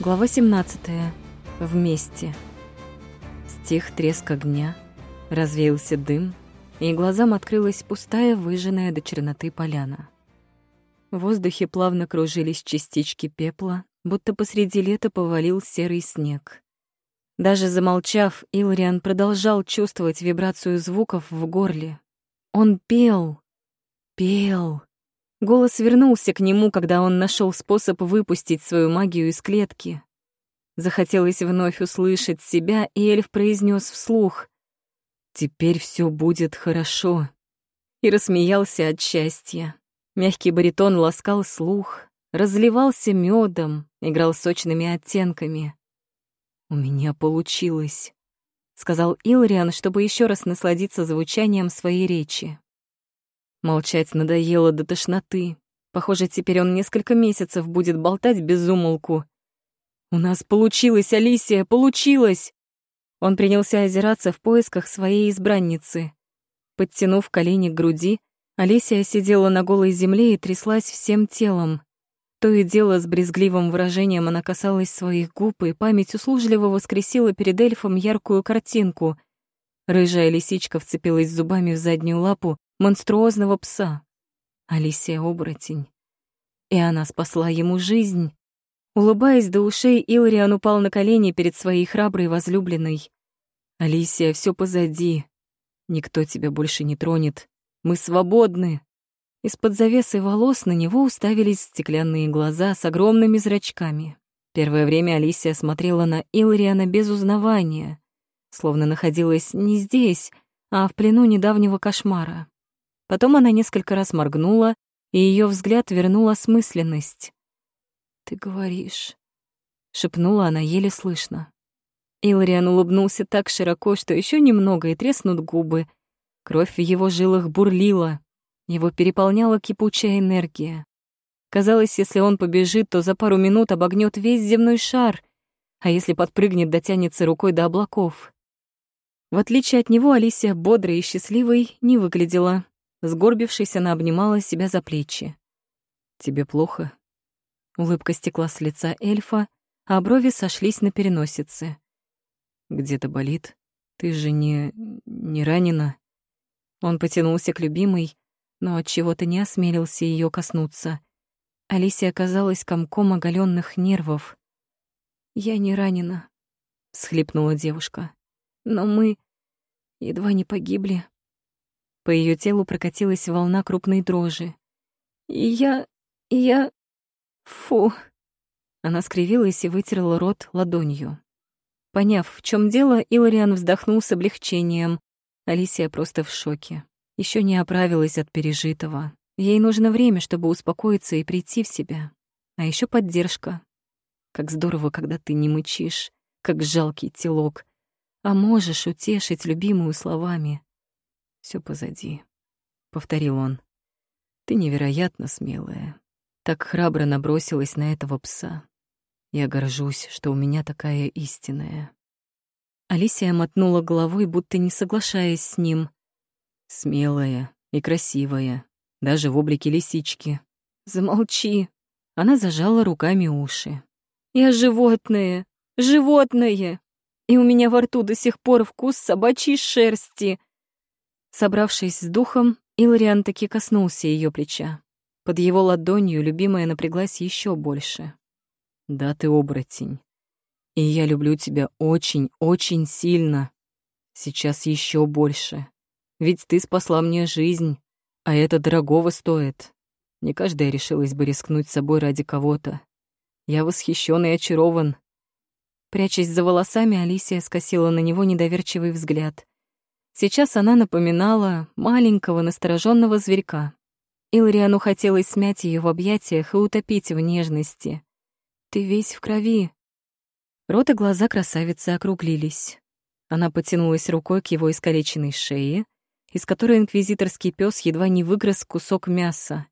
Глава 17. Вместе. Стих треск огня, развеялся дым, и глазам открылась пустая, выжженная до черноты поляна. В воздухе плавно кружились частички пепла, будто посреди лета повалил серый снег. Даже замолчав, Илриан продолжал чувствовать вибрацию звуков в горле. Он пел, пел. Голос вернулся к нему, когда он нашел способ выпустить свою магию из клетки. Захотелось вновь услышать себя, и эльф произнес вслух «Теперь все будет хорошо». И рассмеялся от счастья. Мягкий баритон ласкал слух, разливался медом, играл сочными оттенками. «У меня получилось», — сказал Илриан, чтобы еще раз насладиться звучанием своей речи. Молчать надоело до тошноты. Похоже, теперь он несколько месяцев будет болтать без умолку. «У нас получилось, Алисия, получилось!» Он принялся озираться в поисках своей избранницы. Подтянув колени к груди, Алисия сидела на голой земле и тряслась всем телом. То и дело с брезгливым выражением она касалась своих губ, и память услужливо воскресила перед эльфом яркую картинку. Рыжая лисичка вцепилась зубами в заднюю лапу монструозного пса. Алисия — оборотень. И она спасла ему жизнь. Улыбаясь до ушей, Илриан упал на колени перед своей храброй возлюбленной. «Алисия, все позади. Никто тебя больше не тронет. Мы свободны!» Из-под завесы волос на него уставились стеклянные глаза с огромными зрачками. Первое время Алисия смотрела на Илриана без узнавания, словно находилась не здесь, а в плену недавнего кошмара. Потом она несколько раз моргнула, и ее взгляд вернул осмысленность. «Ты говоришь...» — шепнула она еле слышно. Илриан улыбнулся так широко, что еще немного и треснут губы. Кровь в его жилах бурлила. Его переполняла кипучая энергия. Казалось, если он побежит, то за пару минут обогнет весь земной шар, а если подпрыгнет, дотянется рукой до облаков. В отличие от него, Алисия бодрой и счастливой не выглядела. Сгорбившись, она обнимала себя за плечи. «Тебе плохо?» Улыбка стекла с лица эльфа, а брови сошлись на переносице. «Где-то болит? Ты же не... не ранена?» Он потянулся к любимой, но от чего то не осмелился ее коснуться. Алисия оказалась комком оголенных нервов. «Я не ранена», — всхлипнула девушка. «Но мы едва не погибли». По ее телу прокатилась волна крупной дрожи. Я... я... Фу. Она скривилась и вытерла рот ладонью. Поняв, в чем дело, Илариан вздохнул с облегчением. Алисия просто в шоке. Еще не оправилась от пережитого. Ей нужно время, чтобы успокоиться и прийти в себя. А еще поддержка. Как здорово, когда ты не мычишь, как жалкий телок, а можешь утешить любимую словами. Все позади», — повторил он. «Ты невероятно смелая. Так храбро набросилась на этого пса. Я горжусь, что у меня такая истинная». Алисия мотнула головой, будто не соглашаясь с ним. «Смелая и красивая, даже в облике лисички». «Замолчи!» Она зажала руками уши. «Я животное! Животное! И у меня во рту до сих пор вкус собачьей шерсти!» Собравшись с духом, Илриан таки коснулся ее плеча. Под его ладонью любимая напряглась еще больше. «Да, ты оборотень. И я люблю тебя очень-очень сильно. Сейчас еще больше. Ведь ты спасла мне жизнь, а это дорогого стоит. Не каждая решилась бы рискнуть собой ради кого-то. Я восхищен и очарован». Прячась за волосами, Алисия скосила на него недоверчивый взгляд. Сейчас она напоминала маленького настороженного зверька. Илриану хотелось смять ее в объятиях и утопить в нежности. «Ты весь в крови». Рот и глаза красавицы округлились. Она потянулась рукой к его искалеченной шее, из которой инквизиторский пес едва не выгрыз кусок мяса.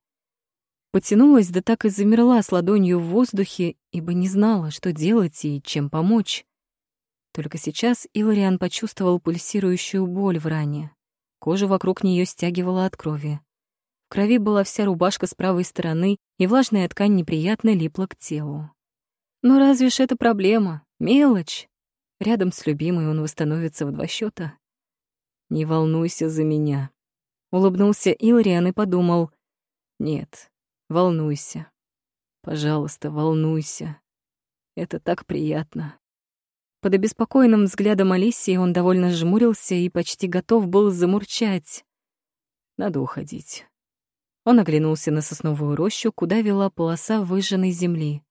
Потянулась, да так и замерла с ладонью в воздухе, ибо не знала, что делать и чем помочь. Только сейчас Илариан почувствовал пульсирующую боль в ране. Кожу вокруг нее стягивала от крови. В крови была вся рубашка с правой стороны, и влажная ткань неприятно липла к телу. Но разве ж это проблема? Мелочь. Рядом с любимой он восстановится в два счета. «Не волнуйся за меня», — улыбнулся Илриан и подумал. «Нет, волнуйся. Пожалуйста, волнуйся. Это так приятно». Под обеспокоенным взглядом Алисии он довольно жмурился и почти готов был замурчать. Надо уходить. Он оглянулся на сосновую рощу, куда вела полоса выжженной земли.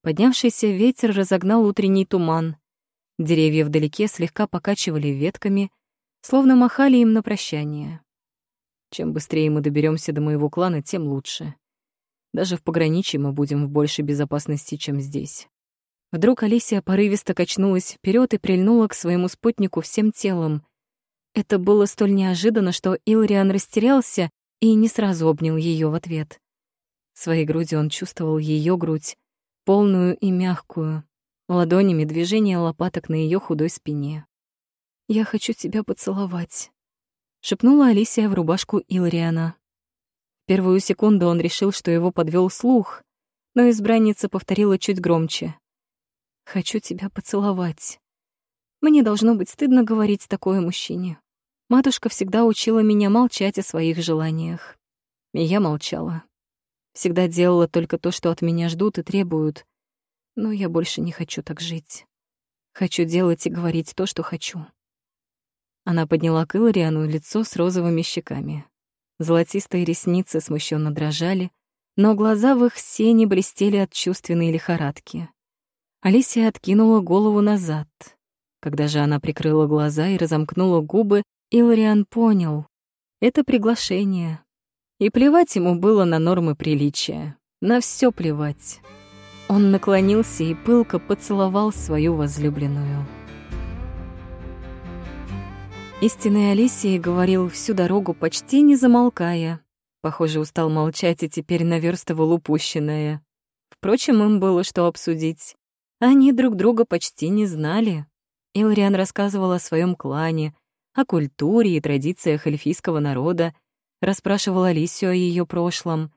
Поднявшийся ветер разогнал утренний туман. Деревья вдалеке слегка покачивали ветками, словно махали им на прощание. Чем быстрее мы доберемся до моего клана, тем лучше. Даже в пограничье мы будем в большей безопасности, чем здесь. Вдруг Алисия порывисто качнулась вперед и прильнула к своему спутнику всем телом. Это было столь неожиданно, что Илриан растерялся и не сразу обнял ее в ответ. Своей грудью он чувствовал ее грудь, полную и мягкую, ладонями движение лопаток на ее худой спине. «Я хочу тебя поцеловать», — шепнула Алисия в рубашку Илриана. В первую секунду он решил, что его подвел слух, но избранница повторила чуть громче. «Хочу тебя поцеловать. Мне должно быть стыдно говорить такое мужчине. Матушка всегда учила меня молчать о своих желаниях. И я молчала. Всегда делала только то, что от меня ждут и требуют. Но я больше не хочу так жить. Хочу делать и говорить то, что хочу. Она подняла к Илариану лицо с розовыми щеками. Золотистые ресницы смущенно дрожали, но глаза в их сене блестели от чувственной лихорадки. Алисия откинула голову назад. Когда же она прикрыла глаза и разомкнула губы, Илариан понял — это приглашение. И плевать ему было на нормы приличия. На все плевать. Он наклонился и пылко поцеловал свою возлюбленную. Истинный Алисии говорил всю дорогу, почти не замолкая. Похоже, устал молчать и теперь наверстывал упущенное. Впрочем, им было что обсудить. Они друг друга почти не знали. Илриан рассказывал о своем клане, о культуре и традициях эльфийского народа, расспрашивал Алисию о ее прошлом.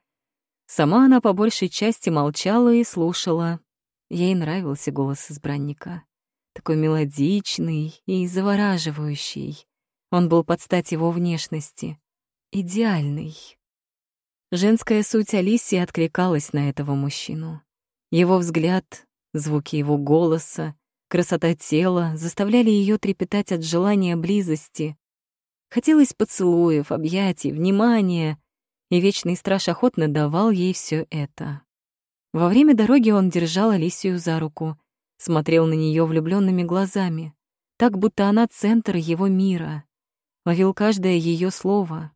Сама она по большей части молчала и слушала. Ей нравился голос избранника. Такой мелодичный и завораживающий. Он был под стать его внешности. Идеальный. Женская суть Алисии откликалась на этого мужчину. Его взгляд, звуки его голоса, красота тела заставляли ее трепетать от желания близости. Хотелось поцелуев, объятий, внимания, и вечный страж охотно давал ей все это. Во время дороги он держал Алисию за руку, смотрел на нее влюбленными глазами, так будто она центр его мира ловил каждое ее слово.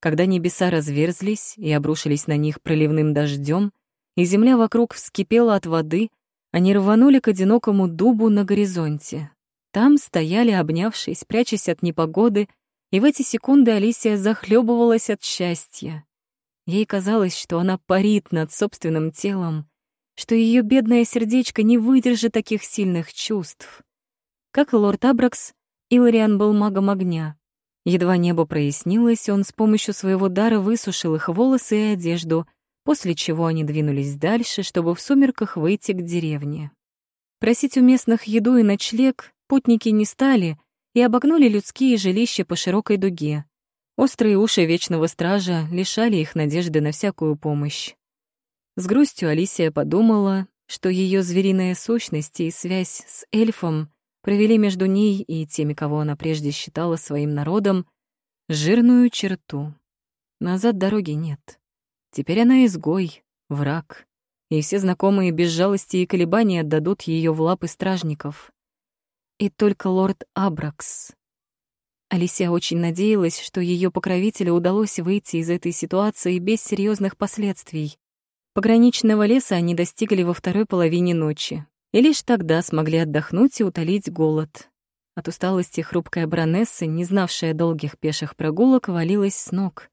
Когда небеса разверзлись и обрушились на них проливным дождем, и земля вокруг вскипела от воды, они рванули к одинокому дубу на горизонте. Там стояли, обнявшись, прячась от непогоды, и в эти секунды Алисия захлебывалась от счастья. Ей казалось, что она парит над собственным телом, что ее бедное сердечко не выдержит таких сильных чувств. Как и лорд Абракс, Илариан был магом огня. Едва небо прояснилось, он с помощью своего дара высушил их волосы и одежду, после чего они двинулись дальше, чтобы в сумерках выйти к деревне. Просить у местных еду и ночлег путники не стали и обогнули людские жилища по широкой дуге. Острые уши Вечного Стража лишали их надежды на всякую помощь. С грустью Алисия подумала, что ее звериная сущность и связь с эльфом провели между ней и теми, кого она прежде считала своим народом, жирную черту. Назад дороги нет. Теперь она изгой, враг, и все знакомые без жалости и колебаний отдадут ее в лапы стражников. И только лорд Абракс. Алисия очень надеялась, что ее покровителю удалось выйти из этой ситуации без серьезных последствий. Пограничного леса они достигли во второй половине ночи, и лишь тогда смогли отдохнуть и утолить голод. От усталости хрупкая баронесса, не знавшая долгих пеших прогулок, валилась с ног.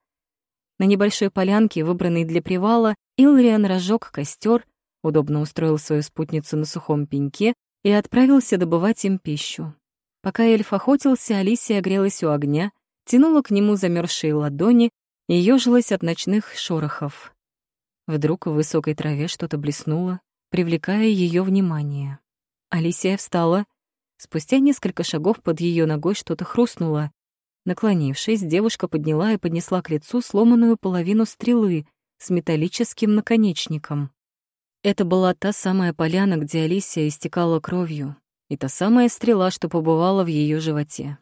На небольшой полянке, выбранной для привала, Илриан разжег костер, удобно устроил свою спутницу на сухом пеньке и отправился добывать им пищу. Пока эльф охотился, Алисия грелась у огня, тянула к нему замерзшие ладони и ёжилась от ночных шорохов. Вдруг в высокой траве что-то блеснуло, привлекая ее внимание. Алисия встала. Спустя несколько шагов под ее ногой что-то хрустнуло. Наклонившись, девушка подняла и поднесла к лицу сломанную половину стрелы с металлическим наконечником. Это была та самая поляна, где Алисия истекала кровью, и та самая стрела, что побывала в ее животе.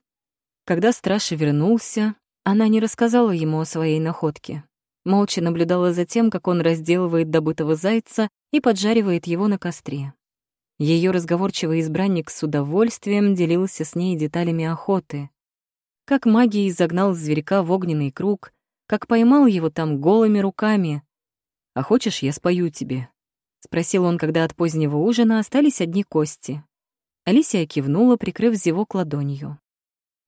Когда страж вернулся, она не рассказала ему о своей находке. Молча наблюдала за тем, как он разделывает добытого зайца и поджаривает его на костре. Ее разговорчивый избранник с удовольствием делился с ней деталями охоты. Как магией загнал зверька в огненный круг, как поймал его там голыми руками. «А хочешь, я спою тебе?» — спросил он, когда от позднего ужина остались одни кости. Алисия кивнула, прикрыв зевок ладонью.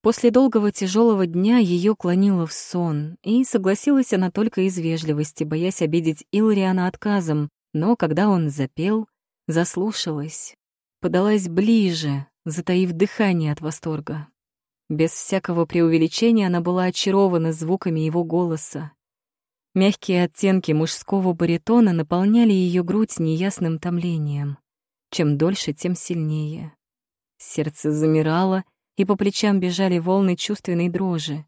После долгого тяжелого дня ее клонило в сон, и согласилась она только из вежливости, боясь обидеть Илриана отказом, но когда он запел, заслушалась, подалась ближе, затаив дыхание от восторга. Без всякого преувеличения она была очарована звуками его голоса. Мягкие оттенки мужского баритона наполняли ее грудь неясным томлением. Чем дольше, тем сильнее. Сердце замирало — и по плечам бежали волны чувственной дрожи,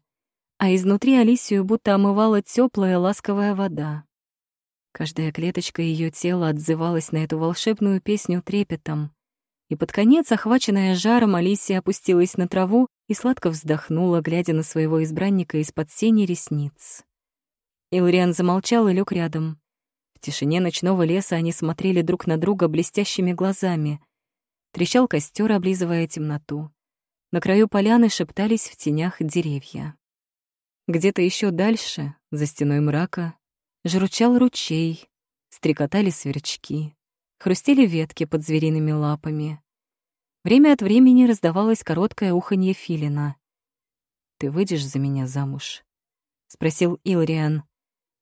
а изнутри Алисию будто омывала теплая ласковая вода. Каждая клеточка ее тела отзывалась на эту волшебную песню трепетом, и под конец, охваченная жаром, Алисия опустилась на траву и сладко вздохнула, глядя на своего избранника из-под сени ресниц. Илриан замолчал и лег рядом. В тишине ночного леса они смотрели друг на друга блестящими глазами. Трещал костер, облизывая темноту. На краю поляны шептались в тенях деревья. Где-то еще дальше, за стеной мрака, жручал ручей, стрекотали сверчки, хрустели ветки под звериными лапами. Время от времени раздавалось короткое уханье филина. «Ты выйдешь за меня замуж?» — спросил Илриан.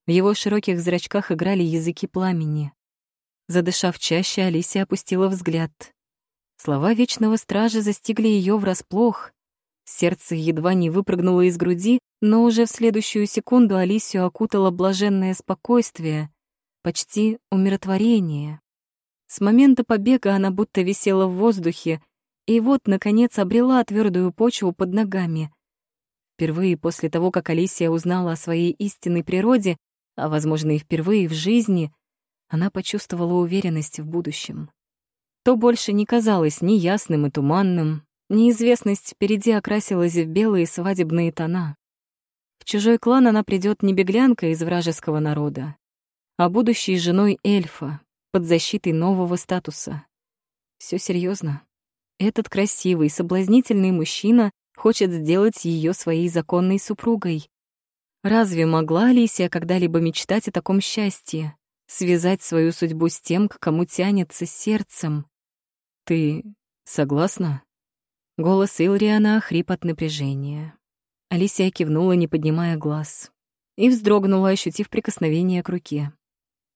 В его широких зрачках играли языки пламени. Задышав чаще, Алисия опустила взгляд. Слова Вечного Стража застигли ее врасплох. Сердце едва не выпрыгнуло из груди, но уже в следующую секунду Алисию окутало блаженное спокойствие, почти умиротворение. С момента побега она будто висела в воздухе, и вот, наконец, обрела твердую почву под ногами. Впервые после того, как Алисия узнала о своей истинной природе, а, возможно, и впервые в жизни, она почувствовала уверенность в будущем то больше не казалось ни ясным и туманным, неизвестность впереди окрасилась в белые свадебные тона. В чужой клан она придет не беглянка из вражеского народа, а будущей женой эльфа, под защитой нового статуса. Все серьезно. Этот красивый, соблазнительный мужчина хочет сделать ее своей законной супругой. Разве могла Алисия когда-либо мечтать о таком счастье? Связать свою судьбу с тем, к кому тянется сердцем? «Ты согласна?» Голос Илриана хрип от напряжения. Алисия кивнула, не поднимая глаз, и вздрогнула, ощутив прикосновение к руке.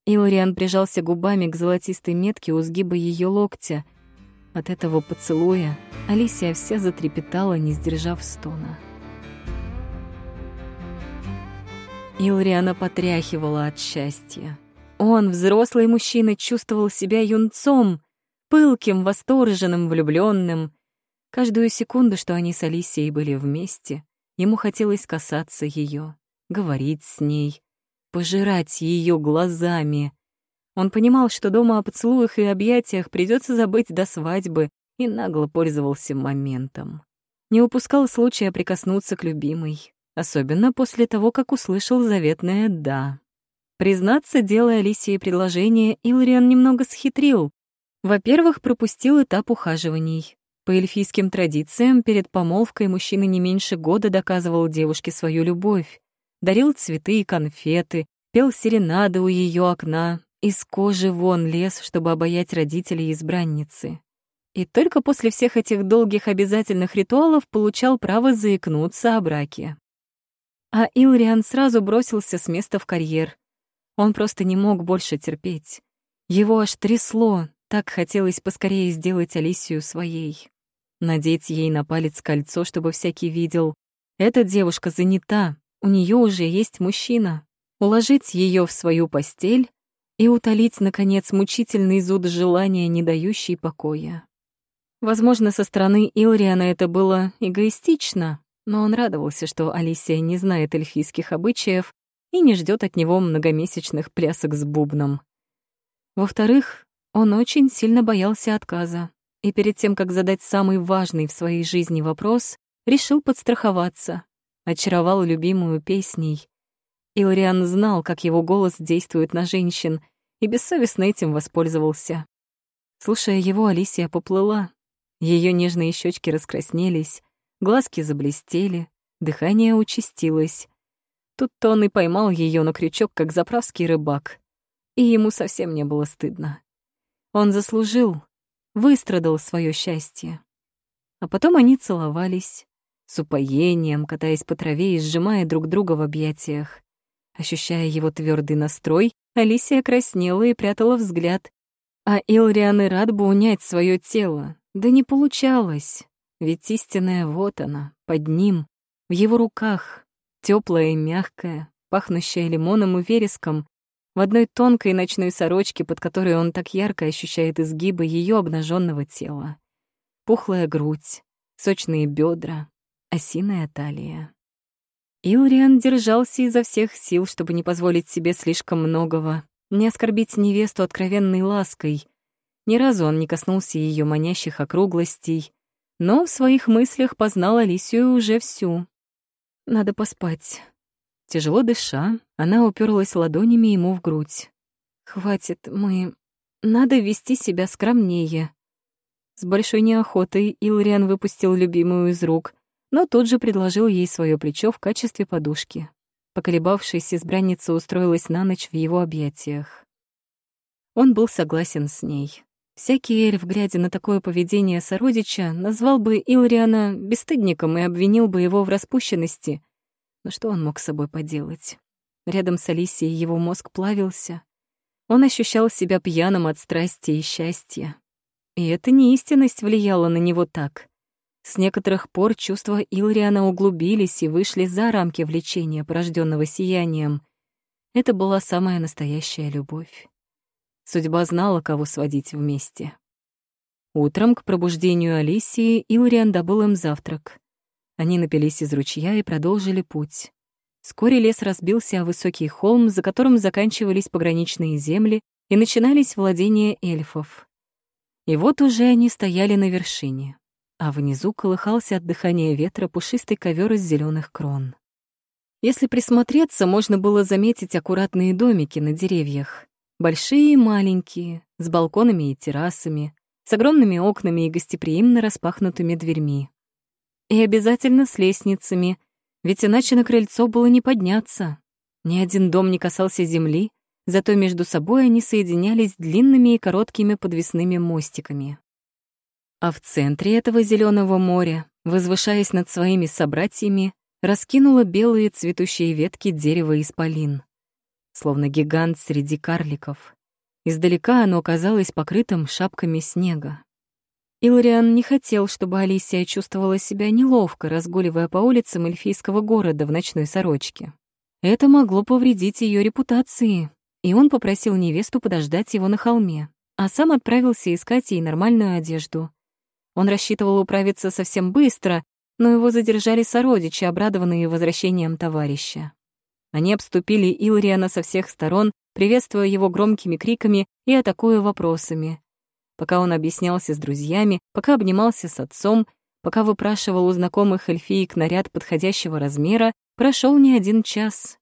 Илриан прижался губами к золотистой метке у сгиба ее локтя. От этого поцелуя Алисия вся затрепетала, не сдержав стона. Илриана потряхивала от счастья. Он, взрослый мужчина, чувствовал себя юнцом, пылким, восторженным, влюбленным. Каждую секунду, что они с Алисией были вместе, ему хотелось касаться ее, говорить с ней, пожирать ее глазами. Он понимал, что дома о поцелуях и объятиях придется забыть до свадьбы, и нагло пользовался моментом. Не упускал случая прикоснуться к любимой, особенно после того, как услышал заветное «да». Признаться, делая Алисии предложение, Илриан немного схитрил, во-первых, пропустил этап ухаживаний. По эльфийским традициям, перед помолвкой мужчина не меньше года доказывал девушке свою любовь, дарил цветы и конфеты, пел серенады у ее окна, из кожи вон лез, чтобы обаять родителей избранницы. И только после всех этих долгих обязательных ритуалов получал право заикнуться о браке. А Илриан сразу бросился с места в карьер. Он просто не мог больше терпеть. Его аж трясло, так хотелось поскорее сделать Алисию своей. Надеть ей на палец кольцо, чтобы всякий видел. Эта девушка занята, у нее уже есть мужчина. Уложить ее в свою постель и утолить, наконец, мучительный зуд желания, не дающий покоя. Возможно, со стороны Илриана это было эгоистично, но он радовался, что Алисия не знает эльфийских обычаев и не ждет от него многомесячных плясок с бубном. Во-вторых, он очень сильно боялся отказа, и перед тем, как задать самый важный в своей жизни вопрос, решил подстраховаться, очаровал любимую песней. Илриан знал, как его голос действует на женщин, и бессовестно этим воспользовался. Слушая его, Алисия поплыла. Ее нежные щечки раскраснелись, глазки заблестели, дыхание участилось. Тут-то он и поймал ее на крючок, как заправский рыбак. И ему совсем не было стыдно. Он заслужил, выстрадал свое счастье. А потом они целовались, с упоением, катаясь по траве и сжимая друг друга в объятиях. Ощущая его твердый настрой, Алисия краснела и прятала взгляд. А Илриан и рад бы унять свое тело, да не получалось. Ведь истинная вот она, под ним, в его руках, теплая и мягкая, пахнущая лимоном и вереском, в одной тонкой ночной сорочке, под которой он так ярко ощущает изгибы ее обнаженного тела. Пухлая грудь, сочные бедра, осиная талия. Илриан держался изо всех сил, чтобы не позволить себе слишком многого, не оскорбить невесту откровенной лаской. Ни разу он не коснулся ее манящих округлостей, но в своих мыслях познал Алисию уже всю. Надо поспать. Тяжело дыша, она уперлась ладонями ему в грудь. «Хватит, мы... Надо вести себя скромнее». С большой неохотой Илриан выпустил любимую из рук, но тут же предложил ей свое плечо в качестве подушки. Поколебавшись, избранница устроилась на ночь в его объятиях. Он был согласен с ней. Всякий эльф, глядя на такое поведение сородича, назвал бы Илриана бесстыдником и обвинил бы его в распущенности. Но что он мог с собой поделать? Рядом с Алисией его мозг плавился. Он ощущал себя пьяным от страсти и счастья. И эта неистинность влияла на него так. С некоторых пор чувства Илриана углубились и вышли за рамки влечения, порожденного сиянием. Это была самая настоящая любовь. Судьба знала, кого сводить вместе. Утром к пробуждению Алисии Илриан добыл им завтрак. Они напились из ручья и продолжили путь. Вскоре лес разбился о высокий холм, за которым заканчивались пограничные земли и начинались владения эльфов. И вот уже они стояли на вершине а внизу колыхался от дыхания ветра пушистый ковер из зеленых крон. Если присмотреться, можно было заметить аккуратные домики на деревьях. Большие и маленькие, с балконами и террасами, с огромными окнами и гостеприимно распахнутыми дверьми. И обязательно с лестницами, ведь иначе на крыльцо было не подняться. Ни один дом не касался земли, зато между собой они соединялись длинными и короткими подвесными мостиками. А в центре этого зеленого моря, возвышаясь над своими собратьями, раскинула белые цветущие ветки дерева исполин. Словно гигант среди карликов. Издалека оно казалось покрытым шапками снега. Илариан не хотел, чтобы Алисия чувствовала себя неловко, разгуливая по улицам эльфийского города в ночной сорочке. Это могло повредить ее репутации, и он попросил невесту подождать его на холме, а сам отправился искать ей нормальную одежду. Он рассчитывал управиться совсем быстро, но его задержали сородичи, обрадованные возвращением товарища. Они обступили Илриана со всех сторон, приветствуя его громкими криками и атакуя вопросами. Пока он объяснялся с друзьями, пока обнимался с отцом, пока выпрашивал у знакомых эльфиек наряд подходящего размера, прошел не один час.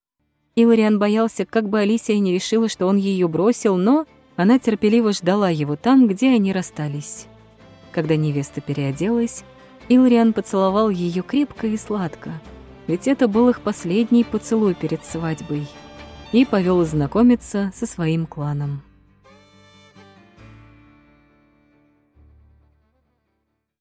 Илариан боялся, как бы Алисия не решила, что он ее бросил, но она терпеливо ждала его там, где они расстались. Когда невеста переоделась, Илриан поцеловал ее крепко и сладко, ведь это был их последний поцелуй перед свадьбой, и повел знакомиться со своим кланом.